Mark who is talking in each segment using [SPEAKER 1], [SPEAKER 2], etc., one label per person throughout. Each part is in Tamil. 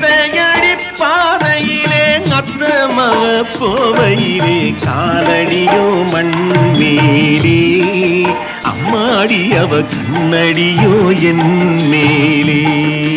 [SPEAKER 1] வெள்ளையடி பாறையிலே அத்த மக போவையிலே காலடியோ மண்மேலே. அம்மாடி அவ கண்ணடியோ என் மேலே.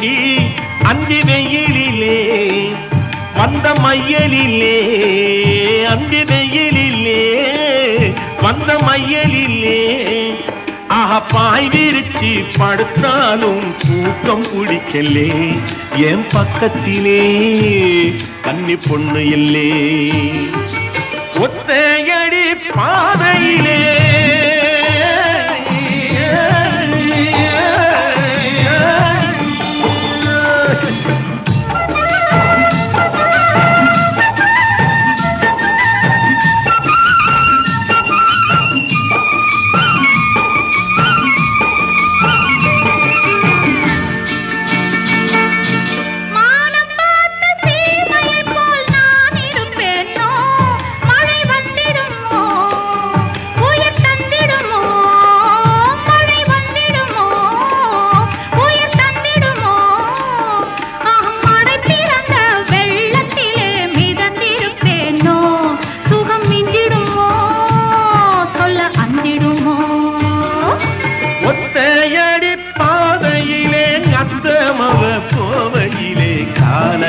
[SPEAKER 1] தேடி அந்தி வெயிலிலே வந்த மையலிலே அந்தி வெயிலிலே வந்த மையலிலே. ஆஹா பாய் விரிச்சு படுத்தாலும் தூக்கம் குடிக்கலே. என் பக்கத்திலே கன்னி பொண்ணு இல்லே. ஒத்தையடி பாதையிலே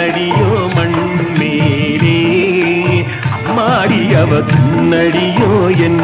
[SPEAKER 1] கண்ணடியோ மண் மேலே அம்மாடி அவ கண்ணடியோ என்